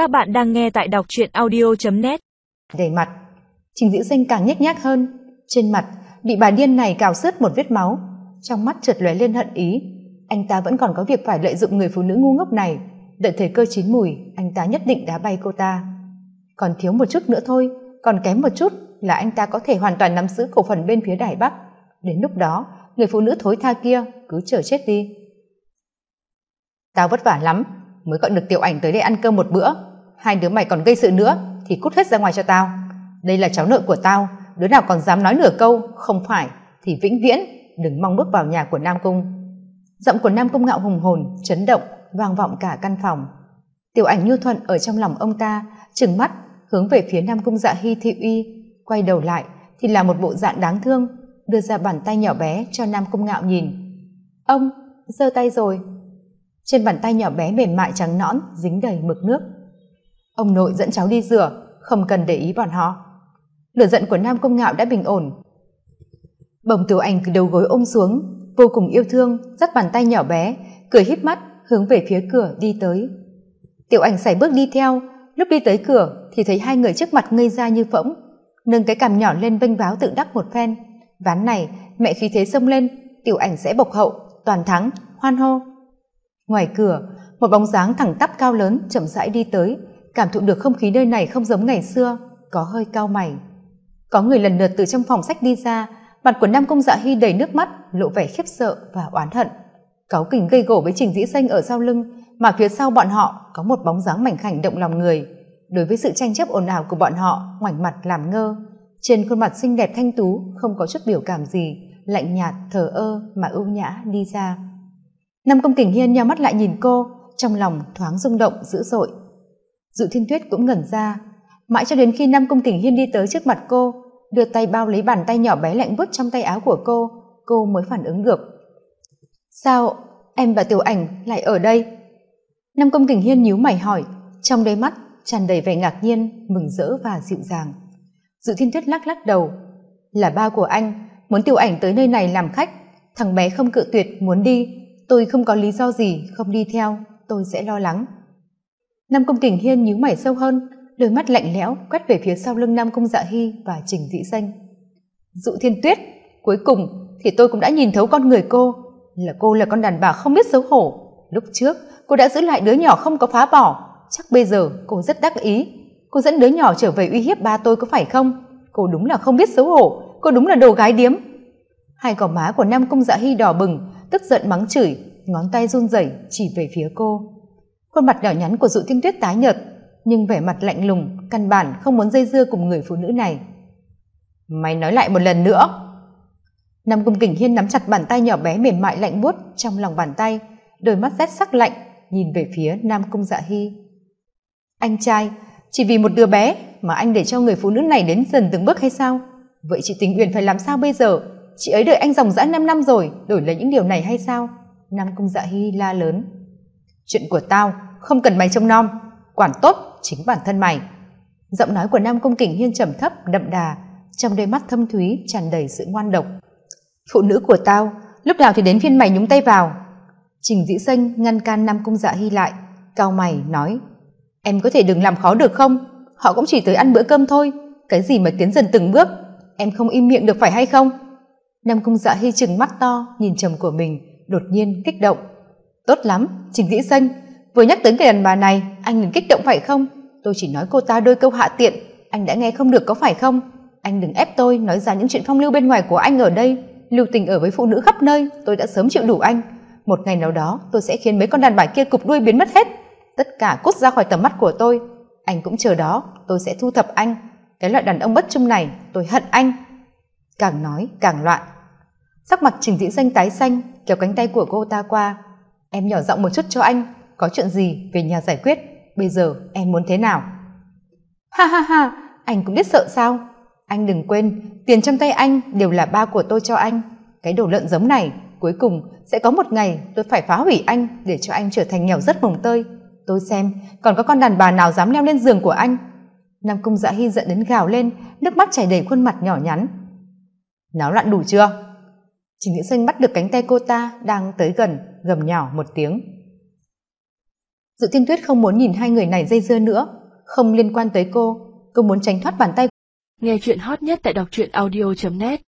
Các bạn đang nghe tại đọc truyện audio.net Đầy mặt, Trình diễn Sinh càng nhếch nhác hơn. Trên mặt, bị bà điên này cào xước một vết máu. Trong mắt trượt lóe lên hận ý. Anh ta vẫn còn có việc phải lợi dụng người phụ nữ ngu ngốc này. Đợi thời cơ chín mùi, anh ta nhất định đá bay cô ta. Còn thiếu một chút nữa thôi, còn kém một chút là anh ta có thể hoàn toàn nắm giữ cổ phần bên phía Đài Bắc. Đến lúc đó, người phụ nữ thối tha kia cứ chờ chết đi. Tao vất vả lắm, mới gọi được tiểu ảnh tới đây ăn cơm một bữa hai đứa mày còn gây sự nữa, thì cút hết ra ngoài cho tao. Đây là cháu nợ của tao, đứa nào còn dám nói nửa câu, không phải, thì vĩnh viễn, đừng mong bước vào nhà của nam cung. Giọng của nam cung ngạo hùng hồn, chấn động, vang vọng cả căn phòng. Tiểu ảnh nhu thuận ở trong lòng ông ta, trừng mắt, hướng về phía nam cung dạ hy thị uy, quay đầu lại, thì là một bộ dạng đáng thương, đưa ra bàn tay nhỏ bé cho nam cung ngạo nhìn. Ông, giơ tay rồi. Trên bàn tay nhỏ bé mềm mại trắng nõn, dính đầy mực nước ông nội dẫn cháu đi rửa, không cần để ý bọn họ. Lửa giận của nam công ngạo đã bình ổn. Bồng tiểu anh từ đầu gối ôm xuống, vô cùng yêu thương, dắt bàn tay nhỏ bé, cười híp mắt, hướng về phía cửa đi tới. Tiểu ảnh sải bước đi theo, lúc đi tới cửa thì thấy hai người trước mặt ngây ra như phỗng, nâng cái cằm nhỏ lên vênh váo tự đắc một phen. Ván này, mẹ khí thế xông lên, tiểu ảnh sẽ bộc hậu, toàn thắng, hoan hô. Ngoài cửa, một bóng dáng thẳng tắp cao lớn chậm rãi đi tới cảm thụ được không khí nơi này không giống ngày xưa có hơi cao mày. Có người lần lượt từ trong phòng sách đi ra mặt của nam công dạ hy đầy nước mắt lộ vẻ khiếp sợ và oán hận. Cáu kỉnh gây gổ với trình dĩ xanh ở sau lưng mà phía sau bọn họ có một bóng dáng mảnh khảnh động lòng người. Đối với sự tranh chấp ồn ào của bọn họ ngoảnh mặt làm ngơ. Trên khuôn mặt xinh đẹp thanh tú không có chút biểu cảm gì lạnh nhạt thờ ơ mà ưu nhã đi ra. Nam Công Kình Hiên nhau mắt lại nhìn cô, trong lòng thoáng rung động dữ dội. Dụ Thiên Tuyết cũng ngẩn ra, mãi cho đến khi Nam Công Kình Hiên đi tới trước mặt cô, đưa tay bao lấy bàn tay nhỏ bé lạnh bút trong tay áo của cô, cô mới phản ứng được. Sao em và Tiểu Ảnh lại ở đây? Nam Công Kình Hiên nhíu mày hỏi, trong đôi mắt tràn đầy vẻ ngạc nhiên, mừng rỡ và dịu dàng. Dự Thiên Tuyết lắc lắc đầu, là ba của anh, muốn Tiểu Ảnh tới nơi này làm khách, thằng bé không cự tuyệt muốn đi tôi không có lý do gì không đi theo tôi sẽ lo lắng nam công kình hiên nhíu mày sâu hơn, đôi mắt lạnh lẽo quét về phía sau lưng nam công dạ hy và trình dĩ danh. Dụ thiên tuyết, cuối cùng thì tôi cũng đã nhìn thấu con người cô. Là cô là con đàn bà không biết xấu hổ. Lúc trước, cô đã giữ lại đứa nhỏ không có phá bỏ. Chắc bây giờ cô rất đắc ý. Cô dẫn đứa nhỏ trở về uy hiếp ba tôi có phải không? Cô đúng là không biết xấu hổ. Cô đúng là đồ gái điếm. Hai gò má của nam công dạ hy đỏ bừng, tức giận mắng chửi, ngón tay run rẩy chỉ về phía cô khuôn mặt nhỏ nhắn của dụ thiên tuyết tái nhợt, nhưng vẻ mặt lạnh lùng, căn bản không muốn dây dưa cùng người phụ nữ này. Mày nói lại một lần nữa. Nam cung kình hiên nắm chặt bàn tay nhỏ bé mềm mại lạnh buốt trong lòng bàn tay, đôi mắt rét sắc lạnh, nhìn về phía nam cung dạ hy. Anh trai, chỉ vì một đứa bé mà anh để cho người phụ nữ này đến dần từng bước hay sao? Vậy chị tình uyển phải làm sao bây giờ? Chị ấy đợi anh dòng dã năm năm rồi, đổi lấy những điều này hay sao? Nam cung dạ hy la lớn chuyện của tao, không cần mày trông nom. Quản tốt chính bản thân mày. Giọng nói của nam cung kình hiên trầm thấp, đậm đà. Trong đôi mắt thâm thúy tràn đầy sự ngoan độc. Phụ nữ của tao, lúc nào thì đến phiên mày nhúng tay vào. Trình dĩ xanh ngăn can nam cung dạ hy lại, cao mày nói, em có thể đừng làm khó được không? Họ cũng chỉ tới ăn bữa cơm thôi. Cái gì mà tiến dần từng bước? Em không im miệng được phải hay không? Nam cung dạ hy chừng mắt to, nhìn chồng của mình, đột nhiên kích động tốt lắm, trình dĩ xanh. Vừa nhắc tới cái đàn bà này, anh đừng kích động phải không? Tôi chỉ nói cô ta đôi câu hạ tiện. Anh đã nghe không được có phải không? Anh đừng ép tôi nói ra những chuyện phong lưu bên ngoài của anh ở đây. Lưu tình ở với phụ nữ khắp nơi, tôi đã sớm chịu đủ anh. Một ngày nào đó, tôi sẽ khiến mấy con đàn bà kia cục đuôi biến mất hết. Tất cả cút ra khỏi tầm mắt của tôi. Anh cũng chờ đó, tôi sẽ thu thập anh. Cái loại đàn ông bất trung này, tôi hận anh. Càng nói, càng loạn. Sắc mặt trình dĩ xanh tái xanh, kéo cánh tay của cô ta qua em nhỏ giọng một chút cho anh có chuyện gì về nhà giải quyết bây giờ em muốn thế nào? Ha ha ha anh cũng biết sợ sao? Anh đừng quên tiền trong tay anh đều là ba của tôi cho anh. Cái đồ lợn giống này cuối cùng sẽ có một ngày tôi phải phá hủy anh để cho anh trở thành nghèo rất mồng tơi. Tôi xem còn có con đàn bà nào dám leo lên giường của anh? Nam cung dạ hy giận đến gào lên nước mắt chảy đầy khuôn mặt nhỏ nhắn. Náo loạn đủ chưa? Trình nghĩa xanh bắt được cánh tay cô ta đang tới gần gầm nhỏ một tiếng. Dự thiên tuyết không muốn nhìn hai người này dây dưa nữa, không liên quan tới cô cô muốn tránh thoát bàn tay. Nghe chuyện hot nhất tại đọc truyện audio net.